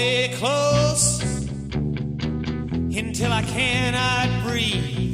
me close until I cannot breathe.